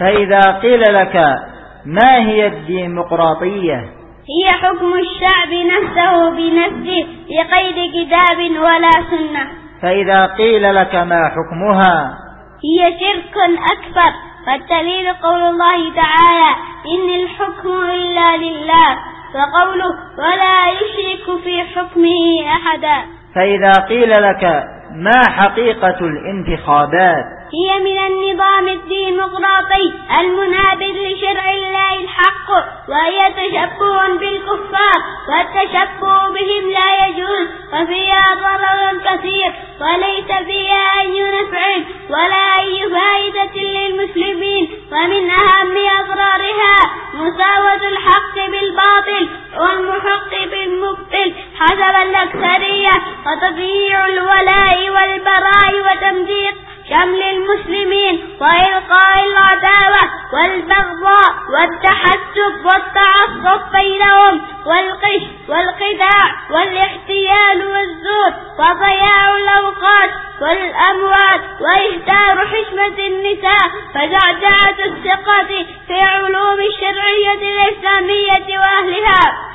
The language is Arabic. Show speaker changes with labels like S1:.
S1: فإذا قيل لك ما هي الديمقراطية؟
S2: هي حكم الشعب نفسه بنفسه بقيد كتاب ولا سنة.
S1: فإذا قيل لك ما حكمها؟
S2: هي شرك أكبر فالدليل قول الله تعالى إن الحكم إلا لله وقوله ولا يشرك في حكمه أحدا.
S1: فإذا قيل لك ما حقيقة الانتخابات؟
S2: هي من النظام الديمقراطي المنابذ لشرع الله الحق وهي تشبه بالكفار والتشبه بهم لا يجوز وفيها ضرر كثير وليس فيها أي نفع ولا أي فائدة للمسلمين ومن أهم أضرارها مساواة الحق بالباطل والمحق بالمبطل. حسب الأكثرية وتضييع والتحسب والتعصب بينهم والقش والخداع والاحتيال والزور وضياع الأوقات والأموال وإهدار حشمة النساء فزعزعة الثقة في علوم الشرعية الإسلامية وأهلها